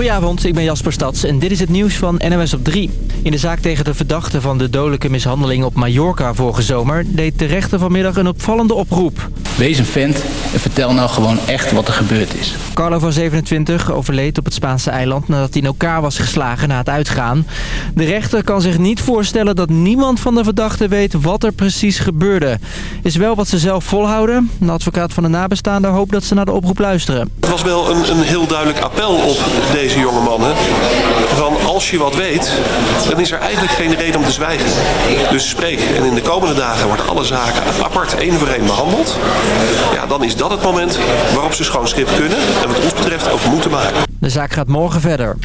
Goedenavond, ik ben Jasper Stads en dit is het nieuws van NOS op 3. In de zaak tegen de verdachte van de dodelijke mishandeling op Mallorca vorige zomer... deed de rechter vanmiddag een opvallende oproep. Wees een vent en vertel nou gewoon echt wat er gebeurd is. Carlo van 27 overleed op het Spaanse eiland nadat hij in elkaar was geslagen na het uitgaan. De rechter kan zich niet voorstellen dat niemand van de verdachten weet wat er precies gebeurde. Is wel wat ze zelf volhouden. De advocaat van de nabestaande hoopt dat ze naar de oproep luisteren. Het was wel een, een heel duidelijk appel op deze jonge mannen. Van als je wat weet, dan is er eigenlijk geen reden om te zwijgen. Dus spreek. En in de komende dagen worden alle zaken apart één voor één behandeld. Ja, dan is dat het moment waarop ze schoon schip kunnen. En wat ons betreft ook moeten maken. De zaak gaat morgen verder.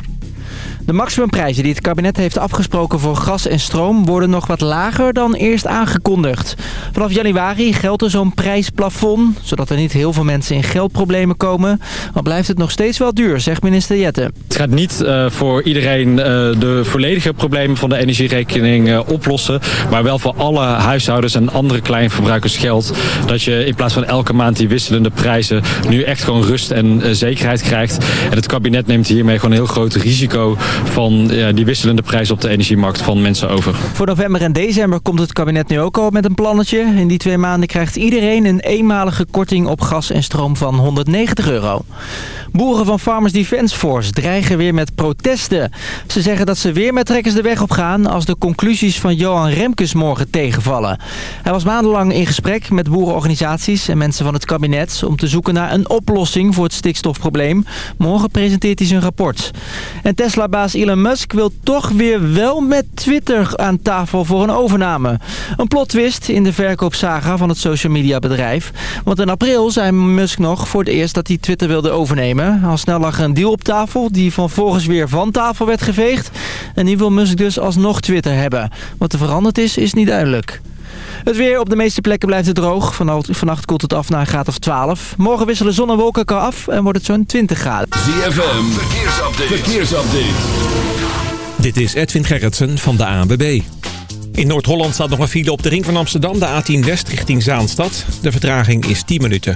De maximumprijzen die het kabinet heeft afgesproken voor gas en stroom worden nog wat lager dan eerst aangekondigd. Vanaf januari geldt er zo'n prijsplafond, zodat er niet heel veel mensen in geldproblemen komen. Al blijft het nog steeds wel duur, zegt minister Jette. Het gaat niet uh, voor iedereen uh, de volledige problemen van de energierekening uh, oplossen. Maar wel voor alle huishoudens en andere kleinverbruikers geldt dat je in plaats van elke maand die wisselende prijzen nu echt gewoon rust en zekerheid krijgt. En het kabinet neemt hiermee gewoon een heel groot risico van ja, die wisselende prijzen op de energiemarkt van mensen over. Voor november en december komt het kabinet nu ook al met een plannetje. In die twee maanden krijgt iedereen een eenmalige korting op gas en stroom van 190 euro. Boeren van Farmers Defence Force dreigen weer met protesten. Ze zeggen dat ze weer met trekkers de weg op gaan als de conclusies van Johan Remkes morgen tegenvallen. Hij was maandenlang in gesprek met boerenorganisaties en mensen van het kabinet om te zoeken naar een oplossing voor het stikstofprobleem. Morgen presenteert hij zijn rapport. En Tesla-baas Elon Musk wil toch weer wel met Twitter aan tafel voor een overname. Een plot twist in de verkoopsaga van het social media bedrijf. Want in april zei Musk nog voor het eerst dat hij Twitter wilde overnemen. Al snel lag er een deal op tafel die vervolgens weer van tafel werd geveegd. En nu wil Musk dus alsnog Twitter hebben. Wat er veranderd is, is niet duidelijk. Het weer op de meeste plekken blijft het droog. Vannacht koelt het af naar een graad of 12. Morgen wisselen zon en wolken elkaar af en wordt het zo'n 20 graden. ZFM, verkeersupdate. verkeersupdate. Dit is Edwin Gerritsen van de ANWB. In Noord-Holland staat nog een file op de ring van Amsterdam, de A10 West richting Zaanstad. De vertraging is 10 minuten.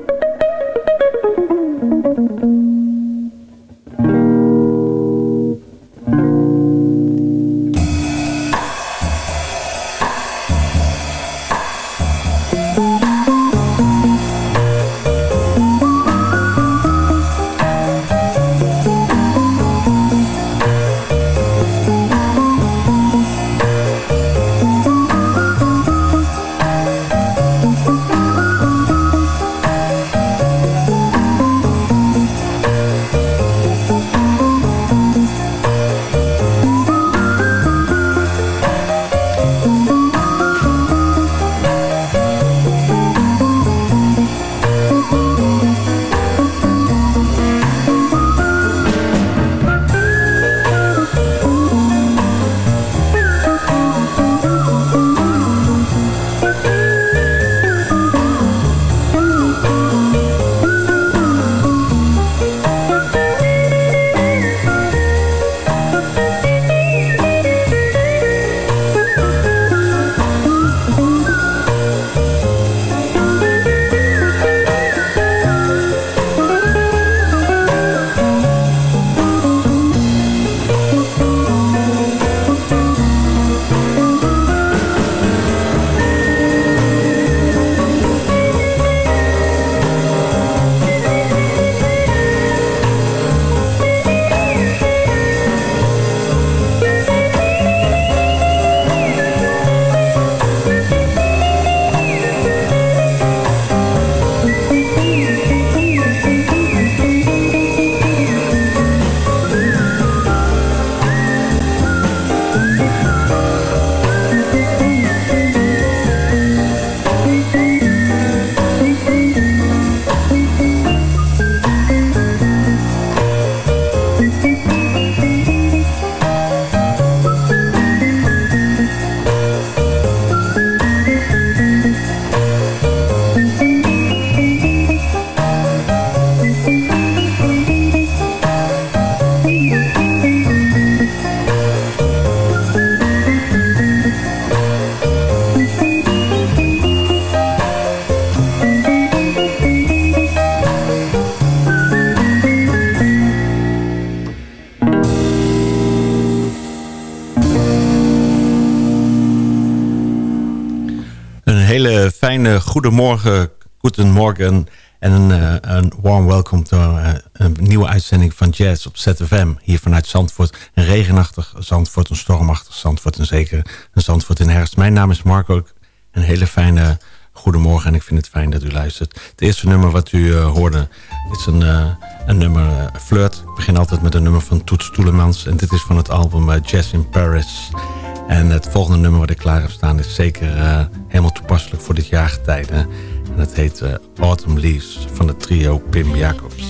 goedemorgen, goedemorgen en een, uh, een warm welcome to uh, een nieuwe uitzending van Jazz op ZFM. Hier vanuit Zandvoort. Een regenachtig Zandvoort, een stormachtig Zandvoort en zeker een Zandvoort in herfst. Mijn naam is Marco. Een hele fijne goedemorgen en ik vind het fijn dat u luistert. Het eerste nummer wat u uh, hoorde is een, een nummer Flirt. Ik begin altijd met een nummer van Toets Toelemans. En dit is van het album Jazz in Paris. En het volgende nummer wat ik klaar heb staan is zeker helemaal toepasselijk voor dit jaargetijde. En het heet uh, Autumn Leaves van het trio Pim Jacobs.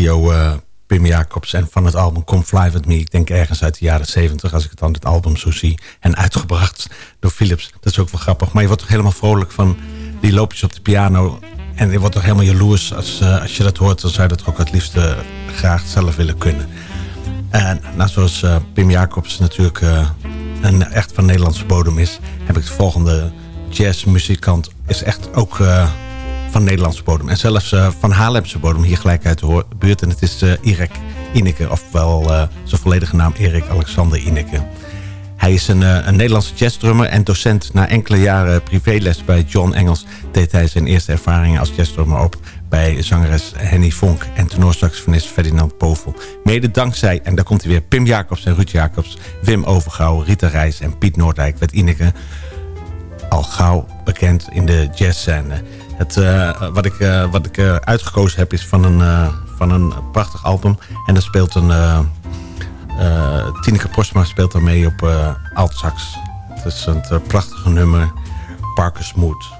Uh, Pim Jacobs en van het album Come Fly With Me. Ik denk ergens uit de jaren 70 als ik het dan het album zo zie. En uitgebracht door Philips. Dat is ook wel grappig. Maar je wordt toch helemaal vrolijk van die loopjes op de piano en je wordt toch helemaal jaloers als, als je dat hoort. Dan zou je dat ook het liefst graag zelf willen kunnen. En nou, zoals Pim Jacobs natuurlijk een echt van Nederlandse bodem is... heb ik de volgende jazzmuzikant. Is echt ook van Nederlandse bodem. En zelfs van Haarlemse bodem hier gelijk uit de buurt. En het is Irek Ineke, ofwel zijn volledige naam Erik Alexander Ineke. Hij is een, een Nederlandse jazzdrummer en docent. Na enkele jaren privéles bij John Engels... deed hij zijn eerste ervaringen als jazzdrummer op... bij zangeres Henny Vonk en tenorsaxofonist Ferdinand Povel. Mede dankzij, en daar komt hij weer, Pim Jacobs en Ruud Jacobs... Wim Overgouw, Rita Reis en Piet Noordijk... werd Ineke al gauw bekend in de jazzscène. Het, uh, wat ik, uh, wat ik uh, uitgekozen heb is van een, van een prachtig album. En er speelt een Tineke Postma speelt daarmee op uh, altsax. Het is een prachtige nummer, Parker's Mood.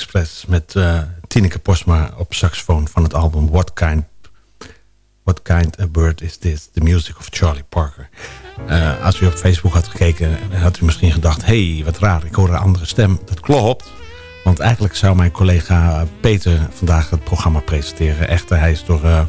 Express met uh, Tineke Posma op saxofoon van het album What Kind, What kind of Bird Is This? The Music of Charlie Parker. Uh, als u op Facebook had gekeken, had u misschien gedacht... hey, wat raar, ik hoor een andere stem. Dat klopt, want eigenlijk zou mijn collega Peter vandaag het programma presenteren. Echter, hij is door, uh,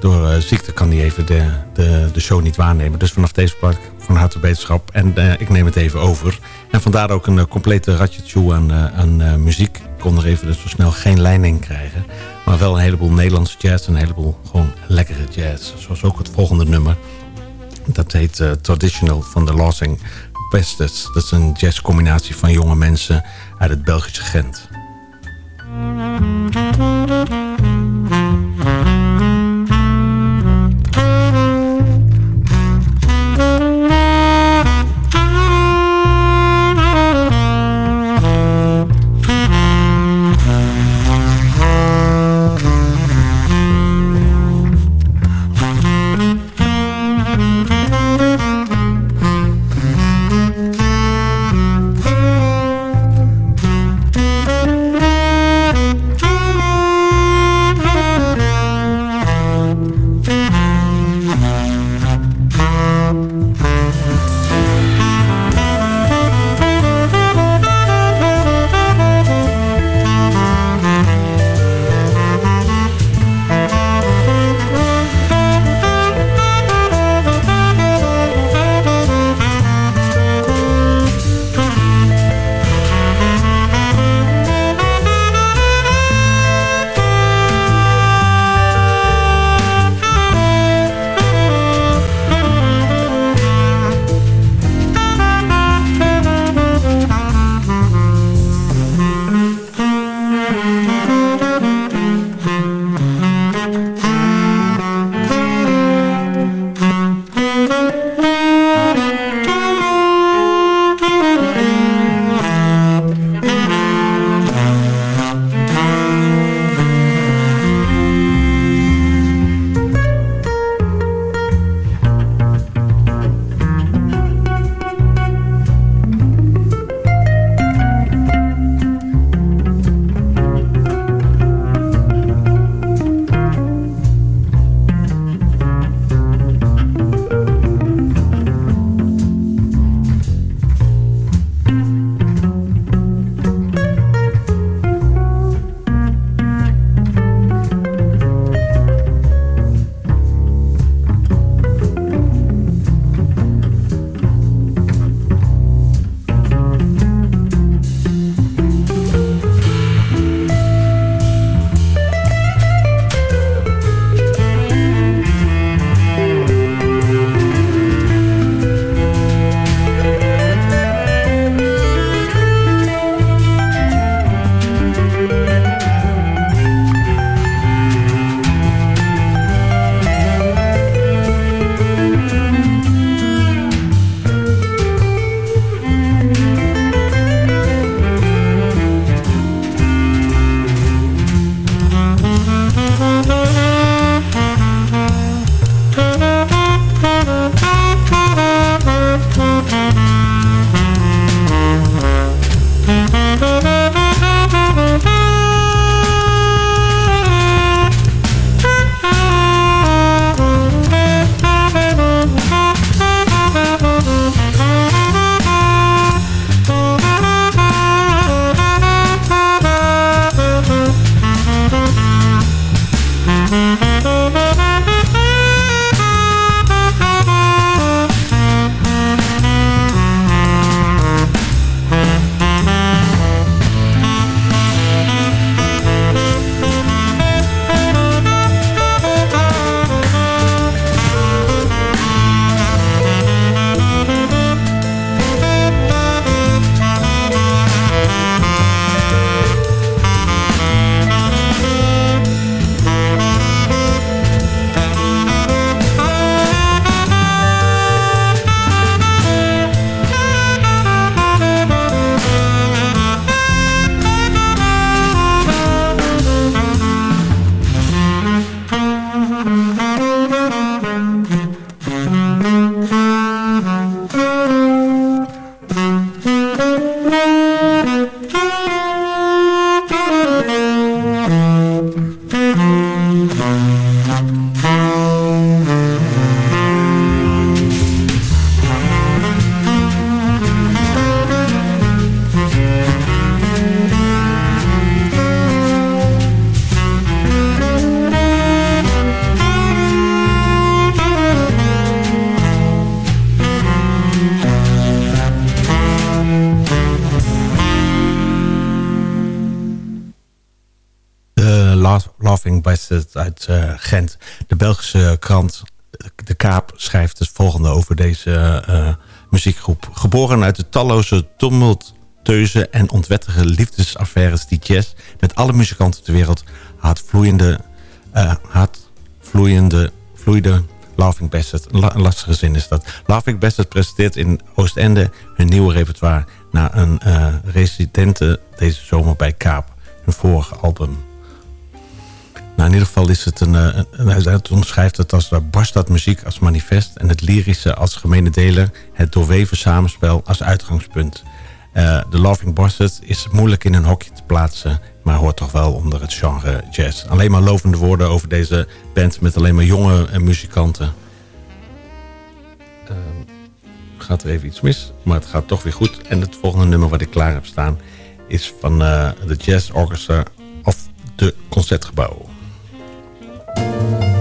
door uh, ziekte kan hij even de, de, de show niet waarnemen. Dus vanaf deze plek van harte beterschap. En ik neem het even over. En vandaar ook een complete ratje aan, aan muziek. Ik kon er even dus zo snel geen lijn in krijgen. Maar wel een heleboel Nederlandse jazz en een heleboel gewoon lekkere jazz. Zoals ook het volgende nummer. Dat heet Traditional van de Losing Pestes. Dat is een jazzcombinatie van jonge mensen uit het Belgische Gent. Bastard uit uh, Gent. De Belgische krant De Kaap schrijft het volgende over deze uh, muziekgroep. Geboren uit de talloze tumulteuze en ontwettige liefdesaffaires die jazz met alle muzikanten ter wereld had vloeiende, uh, had vloeiende, vloeide Laughing Bastard. Een lastige zin is dat. Laughing Bastard presenteert in Oostende hun nieuwe repertoire... na een uh, residente deze zomer bij Kaap. Hun vorige album. Nou, in ieder geval is het een... Uh, hij omschrijft het als uh, muziek als manifest... en het lyrische als gemene deler... het doorweven samenspel als uitgangspunt. Uh, de Laughing Bastard is moeilijk in een hokje te plaatsen... maar hoort toch wel onder het genre jazz. Alleen maar lovende woorden over deze band... met alleen maar jonge muzikanten. Uh, gaat er even iets mis, maar het gaat toch weer goed. En het volgende nummer wat ik klaar heb staan... is van uh, de Jazz Orchestra of de Concertgebouw. Thank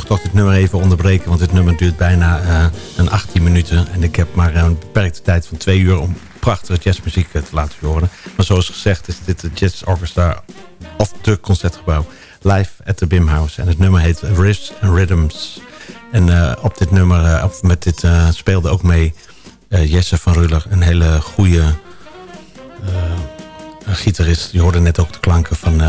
genoeg toch dit nummer even onderbreken. Want dit nummer duurt bijna uh, een 18 minuten. En ik heb maar een beperkte tijd van twee uur om prachtige jazzmuziek te laten horen. Maar zoals gezegd is dit de Jazz Orchestra of de Concertgebouw. Live at the Bimhouse. En het nummer heet Riffs and Rhythms. En uh, op dit nummer, met dit speelde ook mee Jesse van Ruller. Een hele goede gitarist. Je hoorde net ook de klanken van,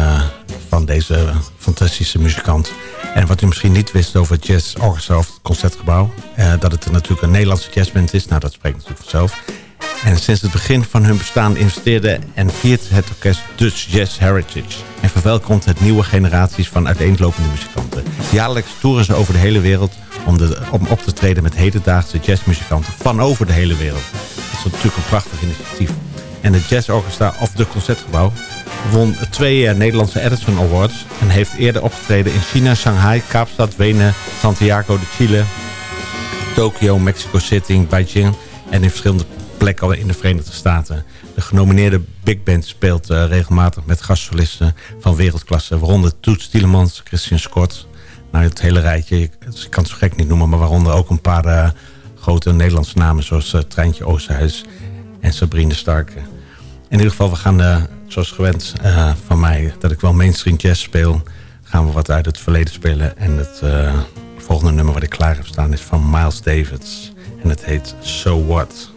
van deze fantastische muzikant. En wat u misschien niet wist over Jazz Orchestra of het Concertgebouw... Uh, dat het natuurlijk een Nederlandse jazzband is. Nou, dat spreekt natuurlijk vanzelf. En sinds het begin van hun bestaan investeerde en viert het orkest Dutch Jazz Heritage. En verwelkomt het nieuwe generaties van uiteenlopende muzikanten. Jaarlijks toeren ze over de hele wereld om, de, om op te treden met hedendaagse jazzmuzikanten van over de hele wereld. Dat is natuurlijk een prachtig initiatief. En het Jazz Orchestra of de Concertgebouw won twee uh, Nederlandse Edison Awards... en heeft eerder opgetreden in China, Shanghai, Kaapstad, Wenen, Santiago de Chile... Tokio, Mexico City, Beijing en in verschillende plekken in de Verenigde Staten. De genomineerde big band speelt uh, regelmatig met gastsolisten van wereldklasse... waaronder Toets Tielemans, Christian Scott... Nou, het hele rijtje, ik, dus ik kan het zo gek niet noemen... maar waaronder ook een paar uh, grote Nederlandse namen... zoals uh, Treintje Oosterhuis en Sabrine Stark. In ieder geval, we gaan zoals gewend uh, van mij, dat ik wel mainstream jazz speel, gaan we wat uit het verleden spelen. En het uh, volgende nummer wat ik klaar heb staan is van Miles Davis. En het heet So What.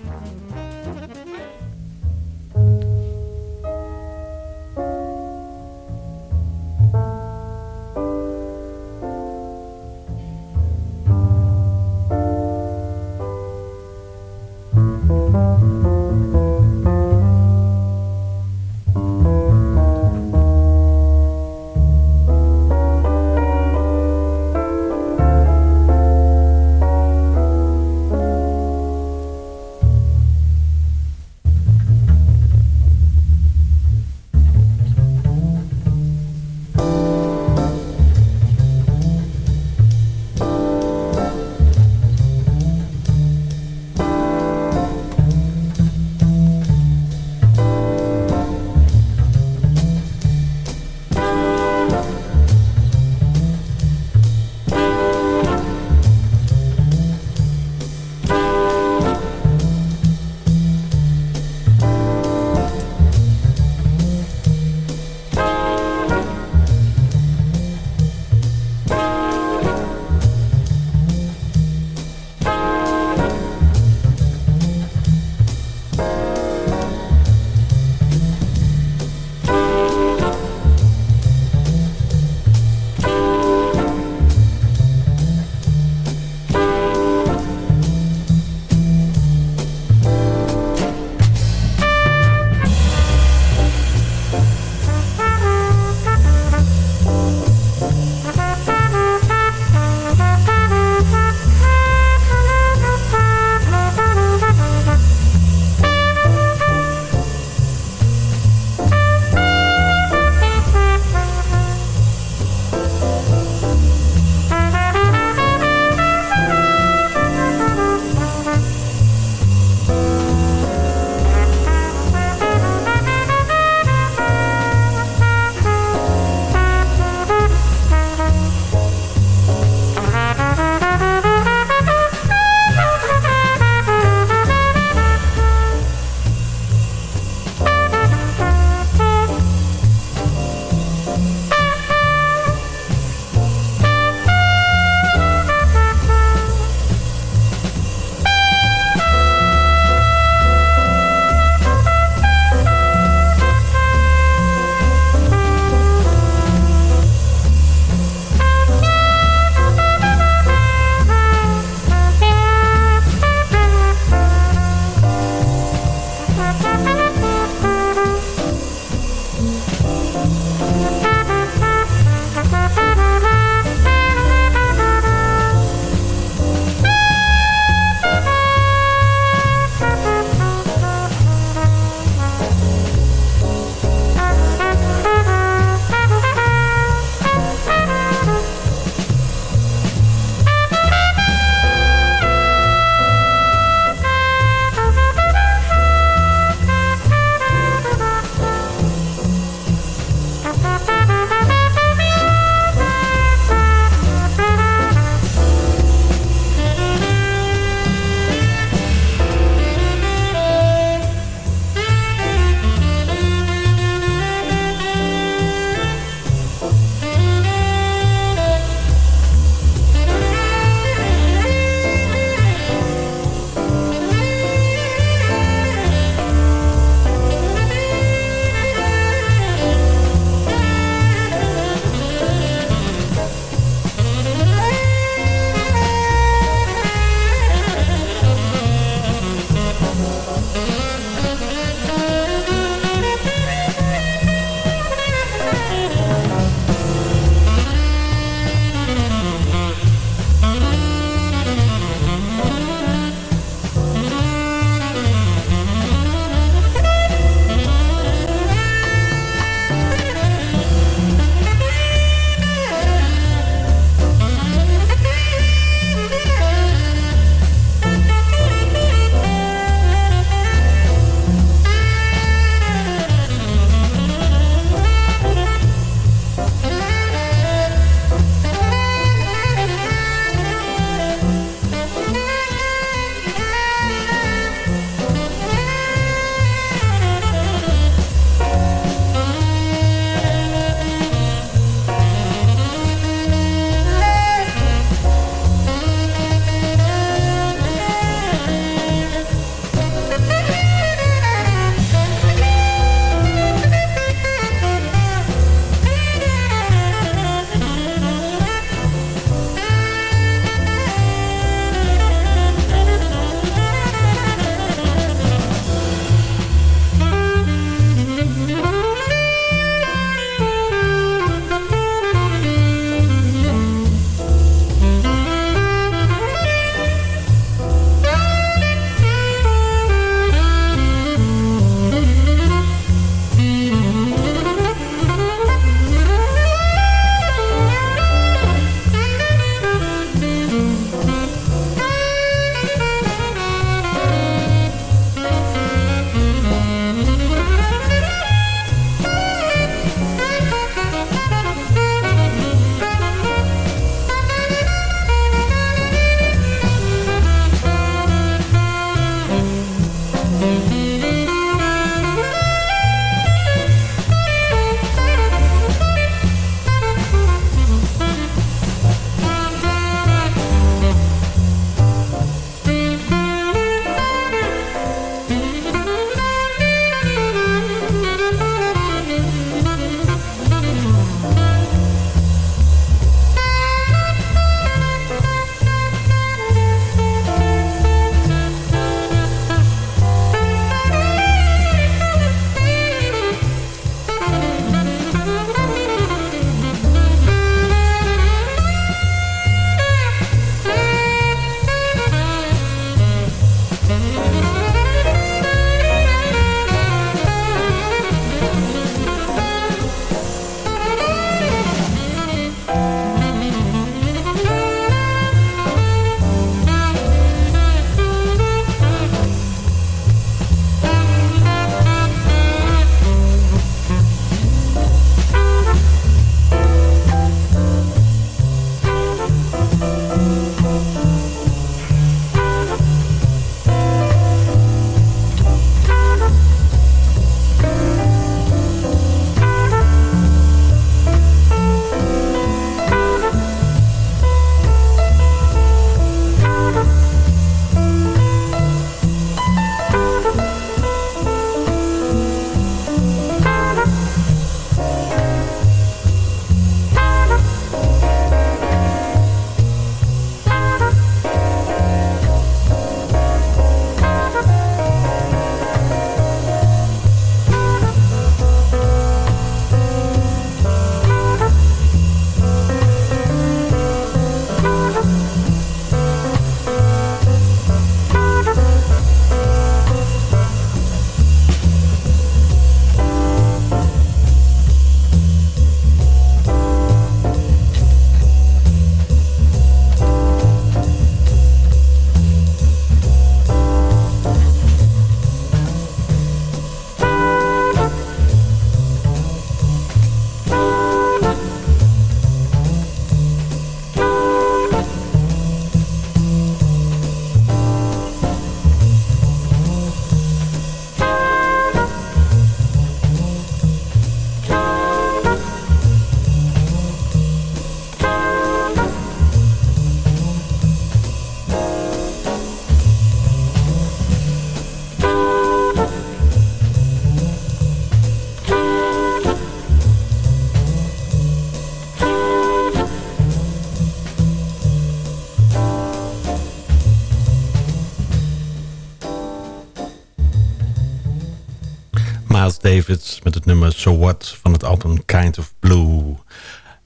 Met het nummer So What van het album Kind of Blue.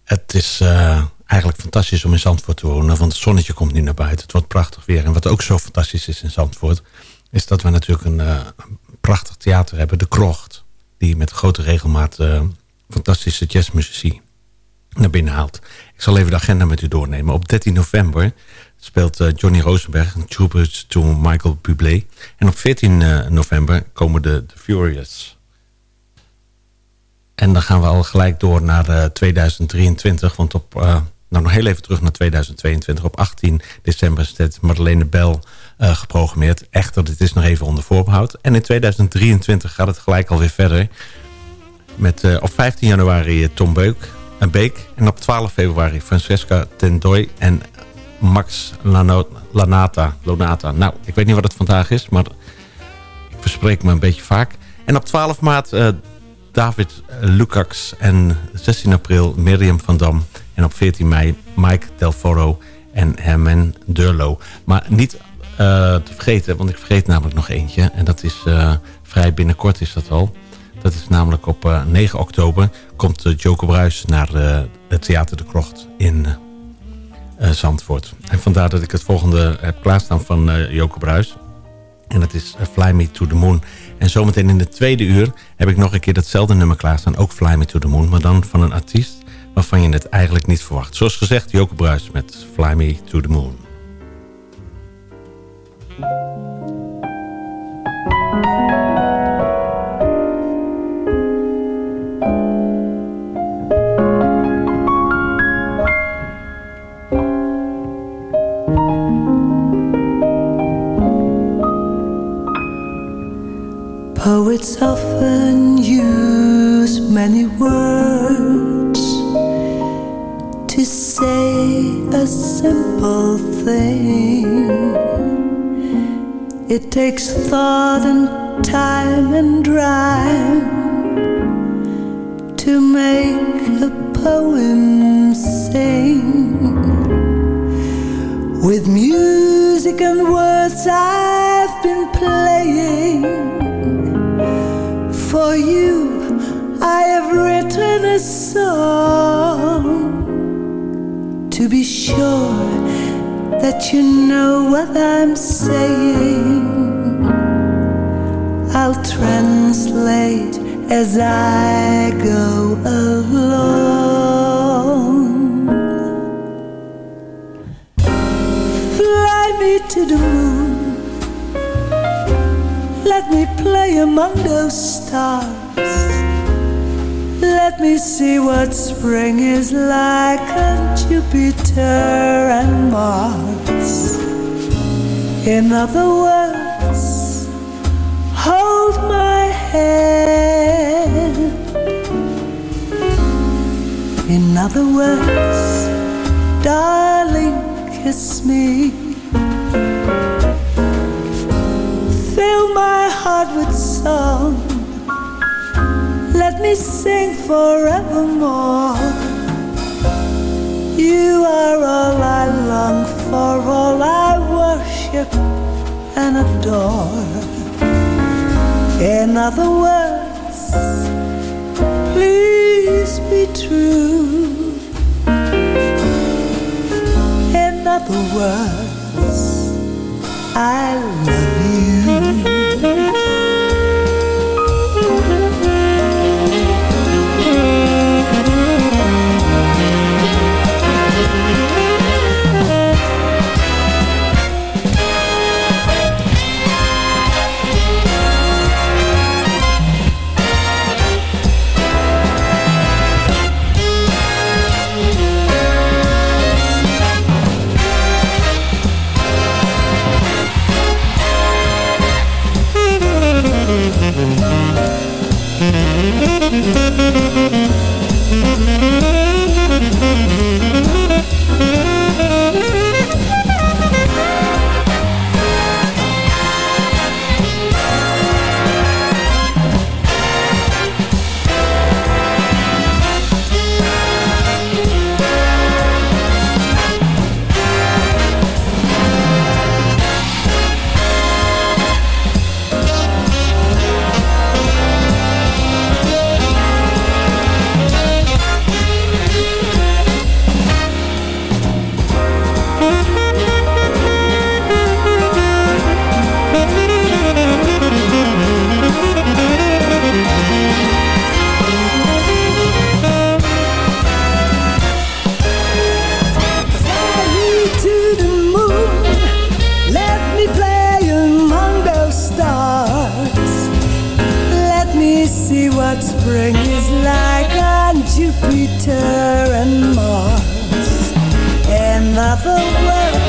Het is uh, eigenlijk fantastisch om in Zandvoort te wonen, want het zonnetje komt nu naar buiten. Het wordt prachtig weer. En wat ook zo fantastisch is in Zandvoort, is dat we natuurlijk een, uh, prachtig theater hebben, De Krocht. Die met grote regelmaat uh, fantastische jazzmuzici naar binnen haalt. Ik zal even de agenda met u doornemen. Op 13 november speelt Johnny Rosenberg een tribute to Michael Bublé. En op 14 uh, november komen de, de Furious. En dan gaan we al gelijk door naar uh, 2023. Want op, nou nog heel even terug naar 2022. Op 18 december staat Madeleine Bell geprogrammeerd. Echter, dit is nog even onder voorbehoud. En in 2023 gaat het gelijk alweer verder. Met op 15 januari Tom Beuk en Beek. En op 12 februari Francesca Tendoy en Max Lanata. Lonata. Nou, ik weet niet wat het vandaag is, maar ik verspreek me een beetje vaak. En op 12 maart David Lukacs en 16 april Miriam van Dam. En op 14 mei Mike Del Foro en Herman Durlo. Maar niet uh, te vergeten, want ik vergeet namelijk nog eentje. En dat is uh, vrij binnenkort is dat al. Dat is namelijk op uh, 9 oktober komt uh, Joke Bruis naar het Theater de Krocht in Zandvoort. En vandaar dat ik het volgende heb klaarstaan van uh, Joke Bruis. En dat is Fly Me to the Moon. En zometeen in de tweede uur heb ik nog een keer datzelfde nummer klaarstaan. Ook Fly Me to the Moon. Maar dan van een artiest waarvan je het eigenlijk niet verwacht. Zoals gezegd, Joke Bruis met Fly Me to the Moon. Takes thought and time and rhyme to make a poem sing. With music and words I've been playing for you I have written a song to be sure that you know what I'm saying. As I go along. Fly me to the moon let me play among those stars. Let me see what spring is like on Jupiter and Mars. In other words, In other words, darling, kiss me. fill my heart with song. Let me sing forevermore. You are all I long for, all I worship and adore. In other words, Other words, I love see what spring is like on Jupiter and Mars. In other words,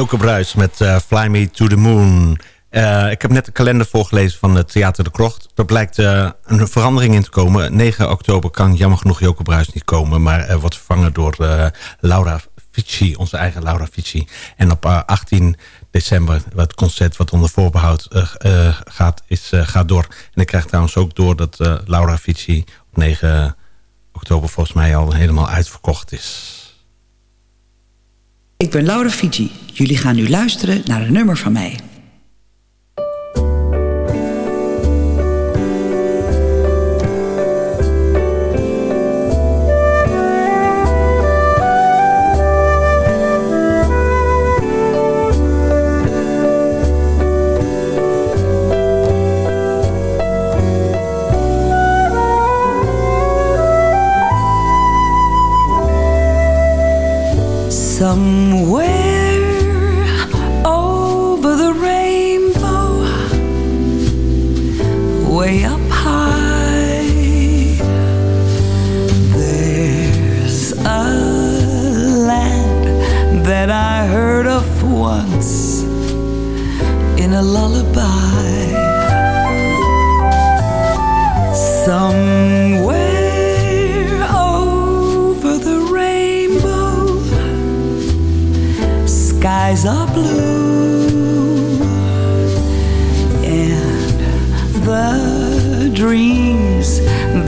Joke Bruis met eh, Fly Me to the Moon. Eh, ik heb net de kalender voorgelezen van het Theater de Krocht. Er blijkt eh, een verandering in te komen. 9 oktober kan jammer genoeg Joke Bruis niet komen... maar wordt vervangen door Laura Fici, onze eigen Laura Fici. En op 18 december, het concert wat onder voorbehoud gaat, is, gaat door. En ik krijg trouwens ook door dat Laura Fici op 9 oktober... volgens mij al helemaal uitverkocht is. Ik ben Laura Fiji. Jullie gaan nu luisteren naar een nummer van mij. Somewhere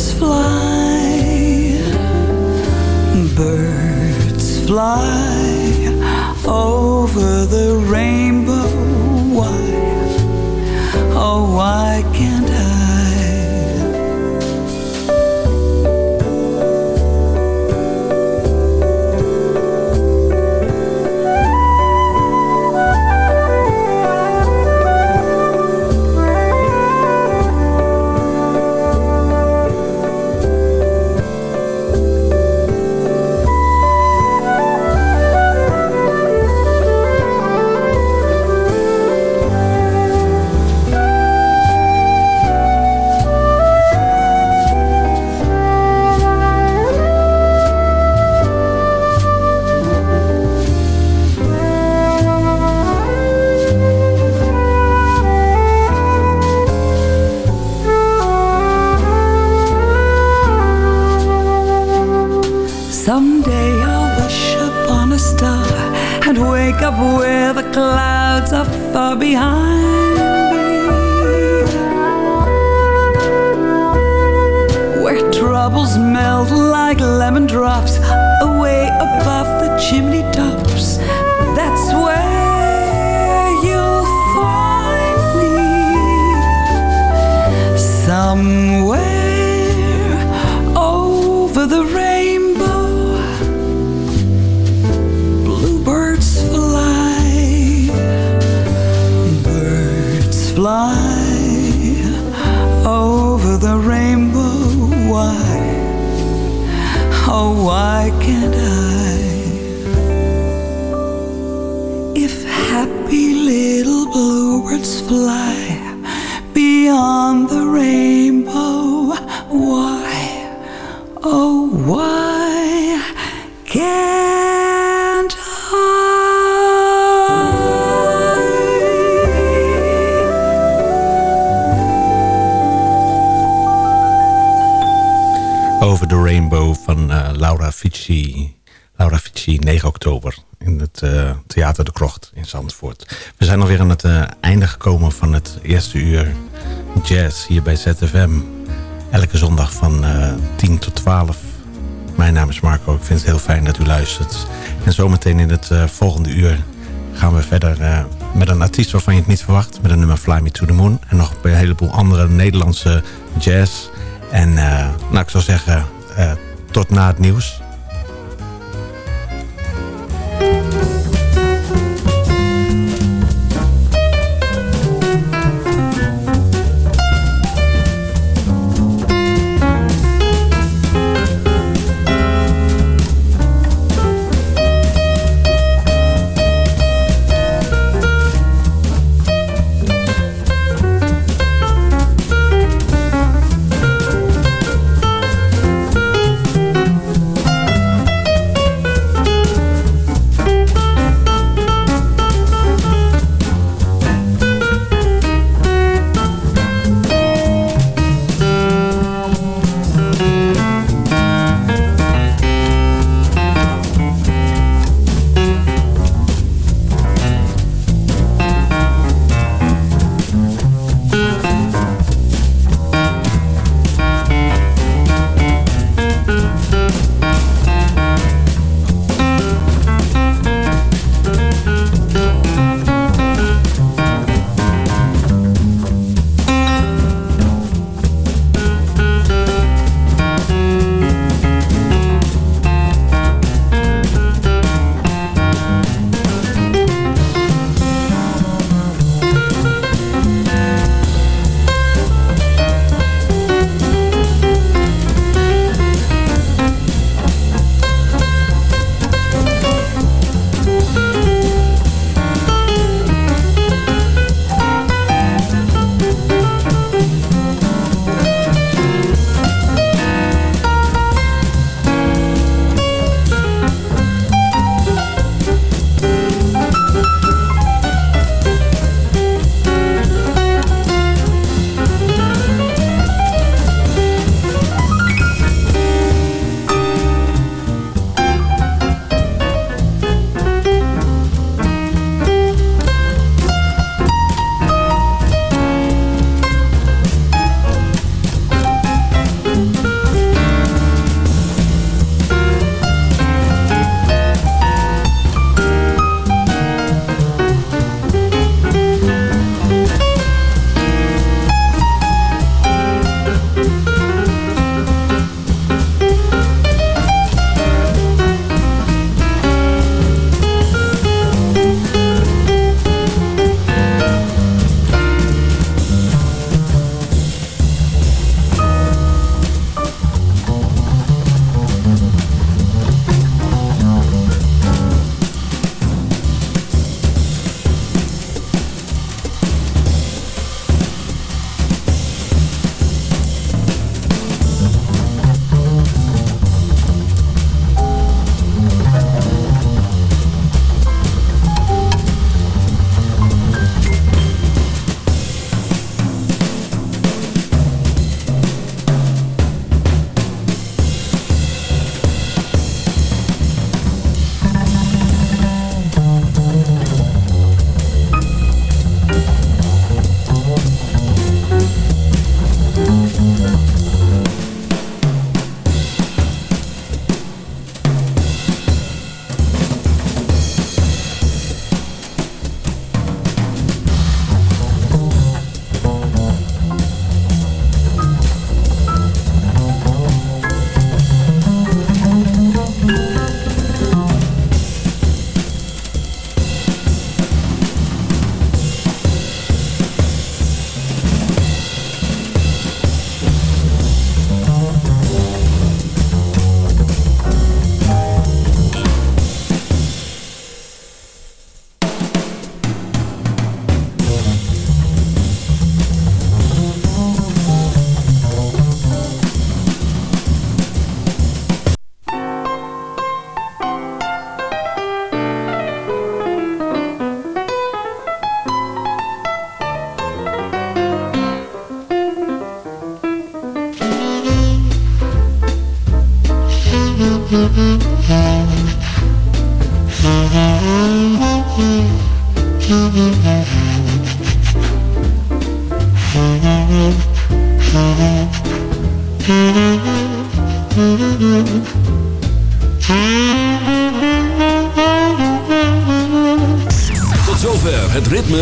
Bluebirds fly, birds fly over the rainbow. Why, oh, why Over the Rainbow van eh, Laura Fici. Laura Fici, 9 oktober in het eh, Theater de Krocht in Zandvoort. We zijn alweer aan het eh, einde gekomen van het eerste uur jazz hier bij ZFM. Elke zondag van 10 tot 12. Mijn naam is Marco, ik vind het heel fijn dat u luistert. En zometeen in het volgende uur gaan we verder met een artiest waarvan je het niet verwacht. Met een nummer Fly Me to the Moon. En nog een heleboel andere Nederlandse jazz. En nou, ik zou zeggen, tot na het nieuws.